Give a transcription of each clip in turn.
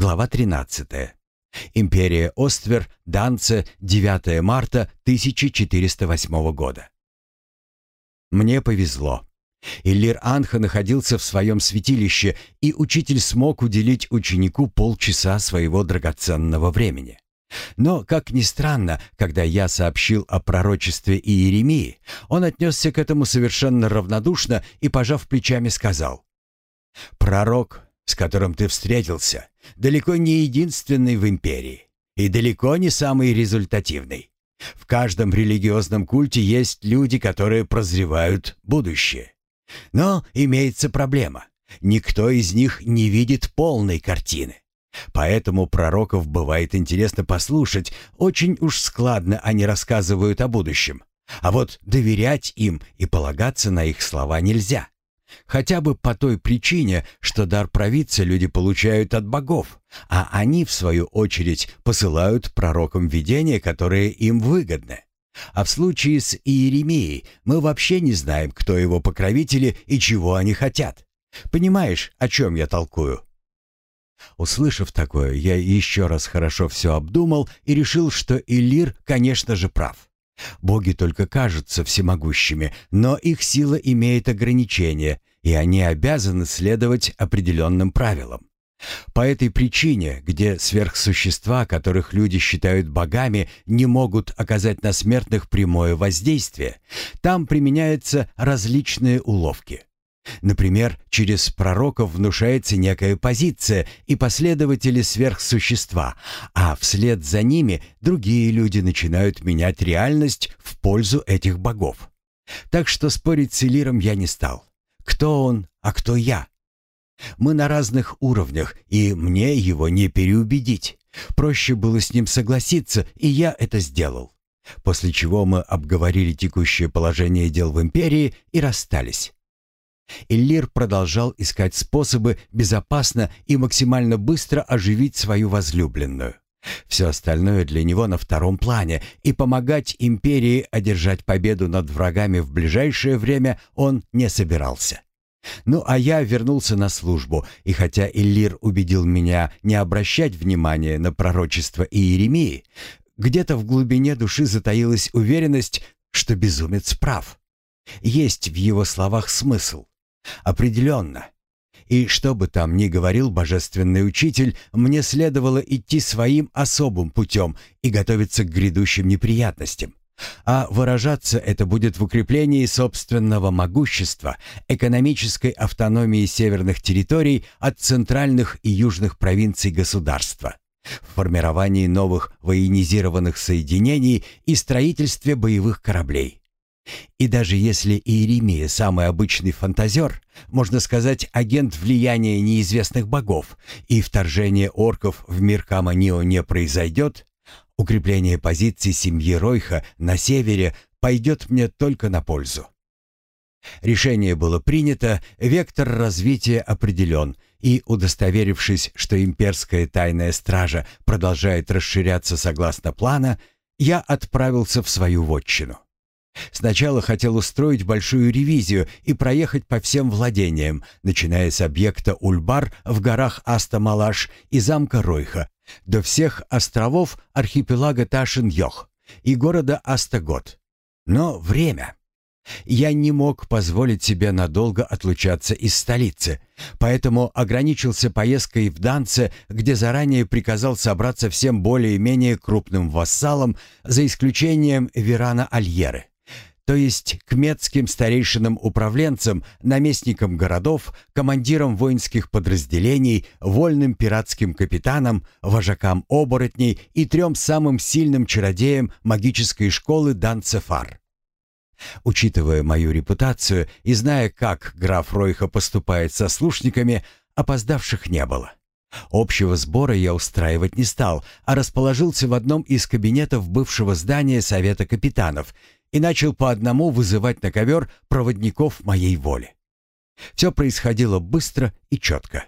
Глава 13. Империя Оствер, Данце, 9 марта 1408 года. Мне повезло. Иллир Анха находился в своем святилище, и учитель смог уделить ученику полчаса своего драгоценного времени. Но, как ни странно, когда я сообщил о пророчестве Иеремии, он отнесся к этому совершенно равнодушно и, пожав плечами, сказал, «Пророк, с которым ты встретился, далеко не единственный в империи и далеко не самый результативный. В каждом религиозном культе есть люди, которые прозревают будущее. Но имеется проблема. Никто из них не видит полной картины. Поэтому пророков бывает интересно послушать, очень уж складно они рассказывают о будущем. А вот доверять им и полагаться на их слова нельзя. Хотя бы по той причине, что дар провидца люди получают от богов, а они, в свою очередь, посылают пророкам видения, которые им выгодны. А в случае с Иеремией мы вообще не знаем, кто его покровители и чего они хотят. Понимаешь, о чем я толкую?» Услышав такое, я еще раз хорошо все обдумал и решил, что Илир, конечно же, прав. Боги только кажутся всемогущими, но их сила имеет ограничения, и они обязаны следовать определенным правилам. По этой причине, где сверхсущества, которых люди считают богами, не могут оказать на смертных прямое воздействие, там применяются различные уловки. Например, через пророков внушается некая позиция и последователи сверхсущества, а вслед за ними другие люди начинают менять реальность в пользу этих богов. Так что спорить с Элиром я не стал. Кто он, а кто я? Мы на разных уровнях, и мне его не переубедить. Проще было с ним согласиться, и я это сделал. После чего мы обговорили текущее положение дел в империи и расстались. Иллир продолжал искать способы безопасно и максимально быстро оживить свою возлюбленную. Все остальное для него на втором плане, и помогать империи одержать победу над врагами в ближайшее время он не собирался. Ну а я вернулся на службу, и хотя Иллир убедил меня не обращать внимания на пророчество Иеремии, где-то в глубине души затаилась уверенность, что безумец прав. Есть в его словах смысл. Определенно. И что бы там ни говорил божественный учитель, мне следовало идти своим особым путем и готовиться к грядущим неприятностям. А выражаться это будет в укреплении собственного могущества, экономической автономии северных территорий от центральных и южных провинций государства, в формировании новых военизированных соединений и строительстве боевых кораблей. И даже если Иеремия самый обычный фантазер, можно сказать, агент влияния неизвестных богов, и вторжение орков в мир Каманио не произойдет, укрепление позиций семьи Ройха на севере пойдет мне только на пользу. Решение было принято, вектор развития определен, и, удостоверившись, что имперская тайная стража продолжает расширяться согласно плана, я отправился в свою вотчину. Сначала хотел устроить большую ревизию и проехать по всем владениям, начиная с объекта Ульбар в горах Астамалаш и замка Ройха, до всех островов архипелага Ташин-Йох и города Астагот. Но время. Я не мог позволить себе надолго отлучаться из столицы, поэтому ограничился поездкой в Данце, где заранее приказал собраться всем более-менее крупным вассалам, за исключением Верана Альеры то есть к метским старейшинам-управленцам, наместникам городов, командирам воинских подразделений, вольным пиратским капитанам, вожакам оборотней и трем самым сильным чародеям магической школы Данцефар. Учитывая мою репутацию и зная, как граф Ройха поступает со слушниками, опоздавших не было. Общего сбора я устраивать не стал, а расположился в одном из кабинетов бывшего здания Совета капитанов и начал по одному вызывать на ковер проводников моей воли. Все происходило быстро и четко.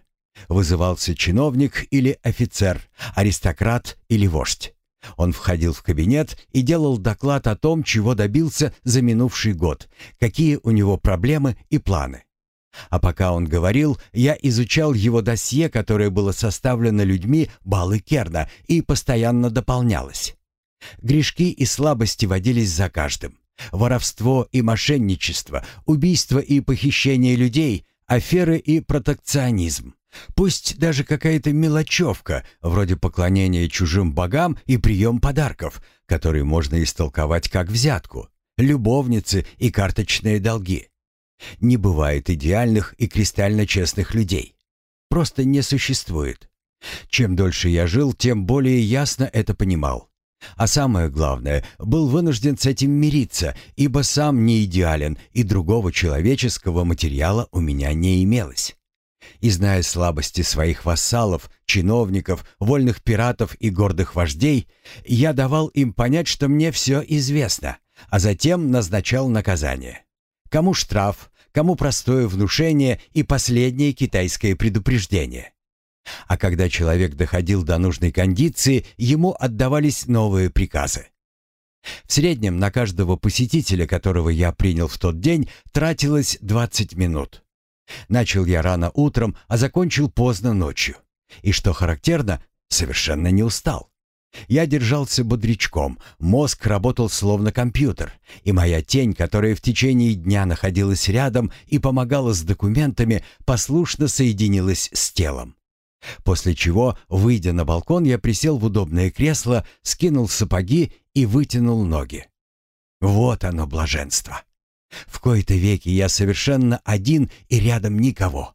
Вызывался чиновник или офицер, аристократ или вождь. Он входил в кабинет и делал доклад о том, чего добился за минувший год, какие у него проблемы и планы. А пока он говорил, я изучал его досье, которое было составлено людьми Балы Керна и постоянно дополнялось. Грешки и слабости водились за каждым. Воровство и мошенничество, убийство и похищение людей, аферы и протекционизм. Пусть даже какая-то мелочевка, вроде поклонения чужим богам и прием подарков, который можно истолковать как взятку, любовницы и карточные долги. Не бывает идеальных и кристально честных людей. Просто не существует. Чем дольше я жил, тем более ясно это понимал. А самое главное, был вынужден с этим мириться, ибо сам не идеален, и другого человеческого материала у меня не имелось. И зная слабости своих вассалов, чиновников, вольных пиратов и гордых вождей, я давал им понять, что мне все известно, а затем назначал наказание. Кому штраф, кому простое внушение и последнее китайское предупреждение. А когда человек доходил до нужной кондиции, ему отдавались новые приказы. В среднем на каждого посетителя, которого я принял в тот день, тратилось 20 минут. Начал я рано утром, а закончил поздно ночью. И что характерно, совершенно не устал. Я держался бодрячком, мозг работал словно компьютер, и моя тень, которая в течение дня находилась рядом и помогала с документами, послушно соединилась с телом. После чего, выйдя на балкон, я присел в удобное кресло, скинул сапоги и вытянул ноги. Вот оно блаженство. В кои-то веки я совершенно один и рядом никого.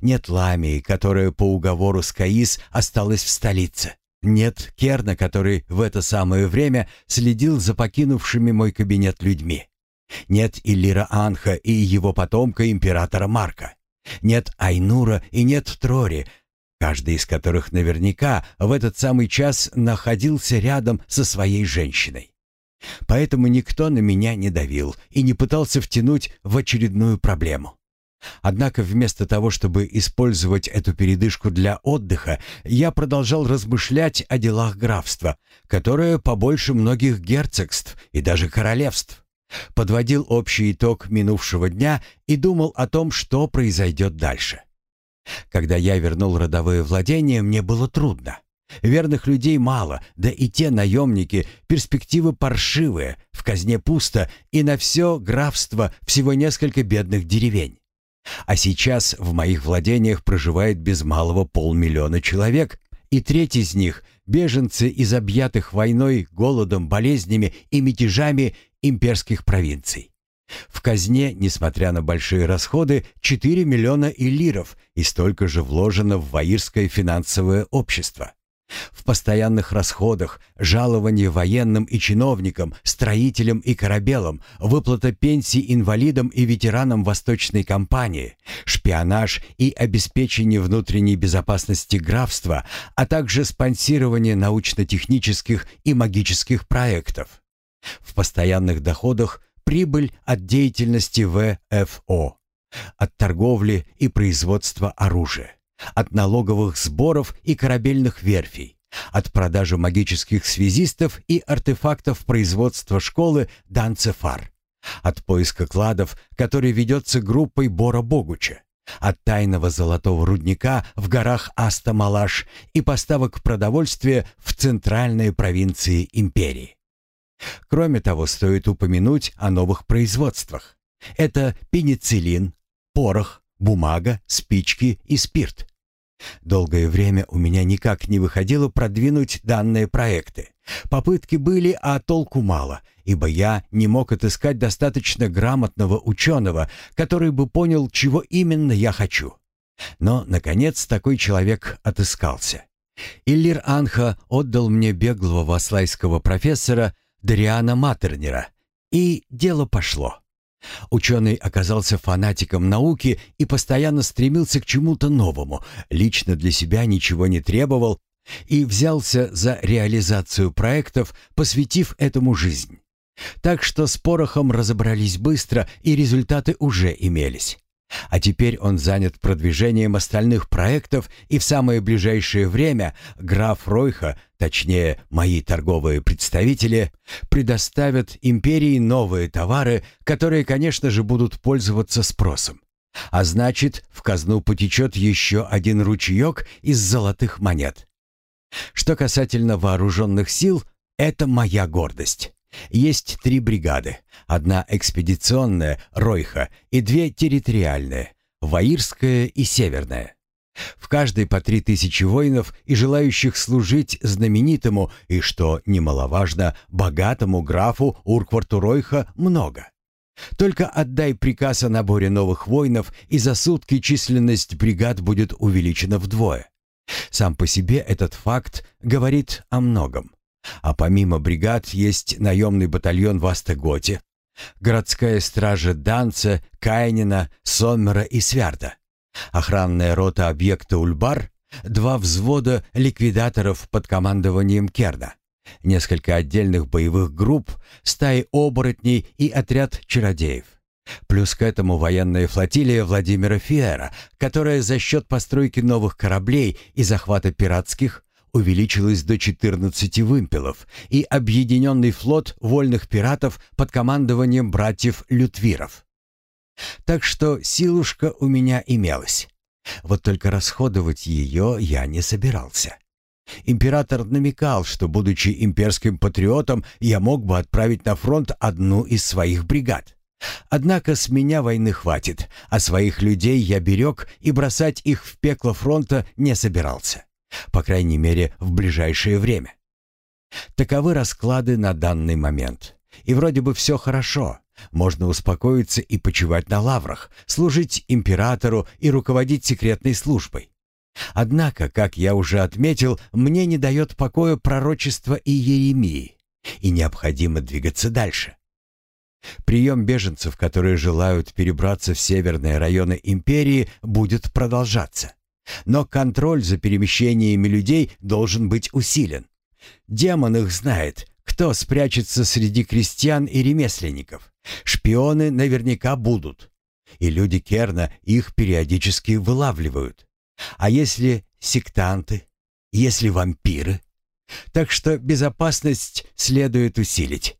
Нет Ламии, которая по уговору с Каис осталась в столице. Нет Керна, который в это самое время следил за покинувшими мой кабинет людьми. Нет Иллира Анха и его потомка императора Марка. Нет Айнура и нет Трори, каждый из которых наверняка в этот самый час находился рядом со своей женщиной. Поэтому никто на меня не давил и не пытался втянуть в очередную проблему. Однако вместо того, чтобы использовать эту передышку для отдыха, я продолжал размышлять о делах графства, которое побольше многих герцогств и даже королевств. Подводил общий итог минувшего дня и думал о том, что произойдет дальше. Когда я вернул родовые владения, мне было трудно. Верных людей мало, да и те наемники, перспективы паршивые, в казне пусто, и на все графство всего несколько бедных деревень. А сейчас в моих владениях проживает без малого полмиллиона человек, и треть из них – беженцы из объятых войной, голодом, болезнями и мятежами имперских провинций. В казне, несмотря на большие расходы, 4 миллионаиллиров и столько же вложено в Ваирское финансовое общество. В постоянных расходах, жалование военным и чиновникам, строителям и корабелам, выплата пенсий инвалидам и ветеранам Восточной кампании, шпионаж и обеспечение внутренней безопасности графства, а также спонсирование научно-технических и магических проектов. В постоянных доходах Прибыль от деятельности ВФО, от торговли и производства оружия, от налоговых сборов и корабельных верфей, от продажи магических связистов и артефактов производства школы Данцефар, от поиска кладов, который ведется группой Бора Богуча, от тайного золотого рудника в горах Аста-Малаш и поставок продовольствия в центральные провинции империи. Кроме того, стоит упомянуть о новых производствах. Это пенициллин, порох, бумага, спички и спирт. Долгое время у меня никак не выходило продвинуть данные проекты. Попытки были, а толку мало, ибо я не мог отыскать достаточно грамотного ученого, который бы понял, чего именно я хочу. Но, наконец, такой человек отыскался. Иллир Анха отдал мне беглого васлайского профессора Дариана Матернера, и дело пошло. Ученый оказался фанатиком науки и постоянно стремился к чему-то новому, лично для себя ничего не требовал и взялся за реализацию проектов, посвятив этому жизнь. Так что с порохом разобрались быстро, и результаты уже имелись. А теперь он занят продвижением остальных проектов, и в самое ближайшее время граф Ройха, точнее, мои торговые представители, предоставят империи новые товары, которые, конечно же, будут пользоваться спросом. А значит, в казну потечет еще один ручеек из золотых монет. Что касательно вооруженных сил, это моя гордость. Есть три бригады. Одна экспедиционная, Ройха, и две территориальные, Ваирская и Северная. В каждой по три тысячи воинов и желающих служить знаменитому и, что немаловажно, богатому графу Уркварту Ройха много. Только отдай приказ о наборе новых воинов, и за сутки численность бригад будет увеличена вдвое. Сам по себе этот факт говорит о многом. А помимо бригад есть наемный батальон в Астаготе, городская стража Данца, Кайнина, Соммера и Свярда, охранная рота объекта Ульбар, два взвода ликвидаторов под командованием Керна, несколько отдельных боевых групп, стаи оборотней и отряд чародеев. Плюс к этому военная флотилия Владимира Фиера, которая за счет постройки новых кораблей и захвата пиратских увеличилась до 14 вымпелов, и объединенный флот вольных пиратов под командованием братьев Лютвиров. Так что силушка у меня имелась. Вот только расходовать ее я не собирался. Император намекал, что, будучи имперским патриотом, я мог бы отправить на фронт одну из своих бригад. Однако с меня войны хватит, а своих людей я берег и бросать их в пекло фронта не собирался. По крайней мере, в ближайшее время. Таковы расклады на данный момент. И вроде бы все хорошо. Можно успокоиться и почивать на лаврах, служить императору и руководить секретной службой. Однако, как я уже отметил, мне не дает покоя пророчество Иеремии, и необходимо двигаться дальше. Прием беженцев, которые желают перебраться в северные районы империи, будет продолжаться. Но контроль за перемещениями людей должен быть усилен. Демон их знает, кто спрячется среди крестьян и ремесленников. Шпионы наверняка будут. И люди Керна их периодически вылавливают. А если сектанты? Если вампиры? Так что безопасность следует усилить.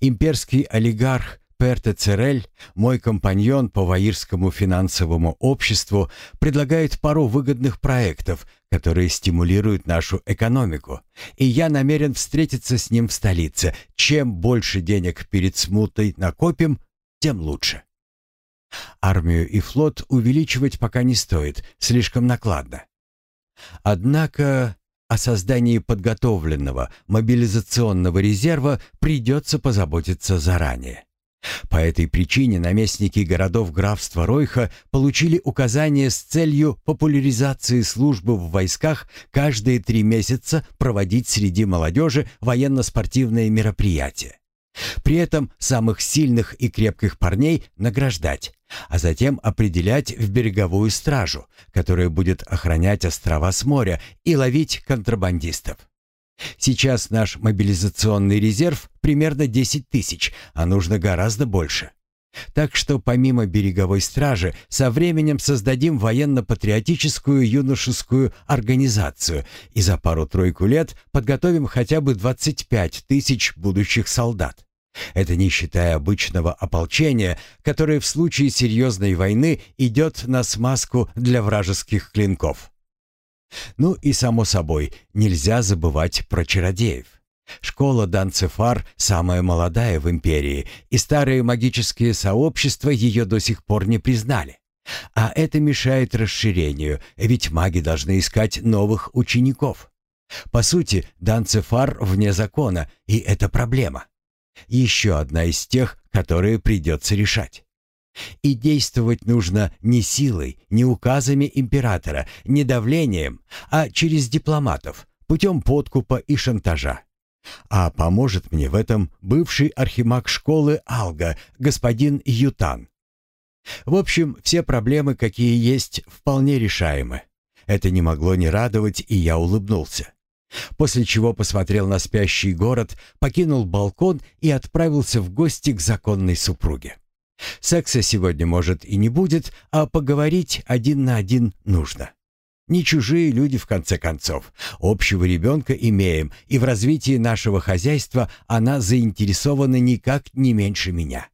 Имперский олигарх Перте Церель, мой компаньон по Ваирскому финансовому обществу, предлагает пару выгодных проектов, которые стимулируют нашу экономику, и я намерен встретиться с ним в столице. Чем больше денег перед смутой накопим, тем лучше. Армию и флот увеличивать пока не стоит, слишком накладно. Однако о создании подготовленного мобилизационного резерва придется позаботиться заранее. По этой причине наместники городов графства Ройха получили указание с целью популяризации службы в войсках каждые три месяца проводить среди молодежи военно-спортивные мероприятия. При этом самых сильных и крепких парней награждать, а затем определять в береговую стражу, которая будет охранять острова с моря и ловить контрабандистов. Сейчас наш мобилизационный резерв примерно 10 тысяч, а нужно гораздо больше. Так что помимо береговой стражи со временем создадим военно-патриотическую юношескую организацию и за пару-тройку лет подготовим хотя бы 25 тысяч будущих солдат. Это не считая обычного ополчения, которое в случае серьезной войны идет на смазку для вражеских клинков. Ну и само собой, нельзя забывать про чародеев. Школа Данцефар самая молодая в империи, и старые магические сообщества ее до сих пор не признали. А это мешает расширению, ведь маги должны искать новых учеников. По сути, Данцефар вне закона, и это проблема. Еще одна из тех, которые придется решать. И действовать нужно не силой, не указами императора, не давлением, а через дипломатов, путем подкупа и шантажа. А поможет мне в этом бывший архимаг школы Алга, господин Ютан. В общем, все проблемы, какие есть, вполне решаемы. Это не могло не радовать, и я улыбнулся. После чего посмотрел на спящий город, покинул балкон и отправился в гости к законной супруге. Секса сегодня, может, и не будет, а поговорить один на один нужно. Не чужие люди, в конце концов. Общего ребенка имеем, и в развитии нашего хозяйства она заинтересована никак не меньше меня.